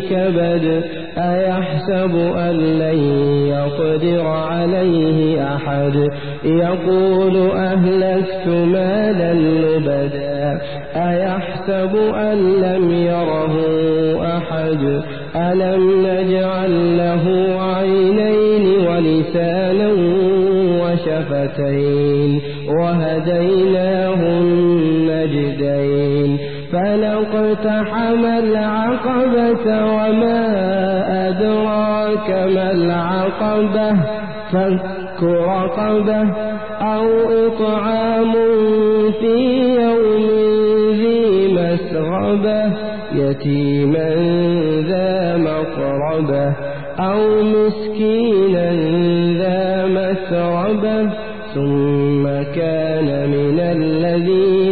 كبد أيحسب أن لن يقدر عليه أحد؟ يقول أهلكت مالا لبدا أيحسب أن لم يره أحد؟ ألم نجعل له عينين ولسانا وشفتين وهديناه النجدين فلقتحم العقبة وما أدراك ما العقبة؟ فك رقبة أو إطعام في يوم ذي مسغبة يتيما ذا مقربة أو مسكينا ذا مسربة ثم كان من الذين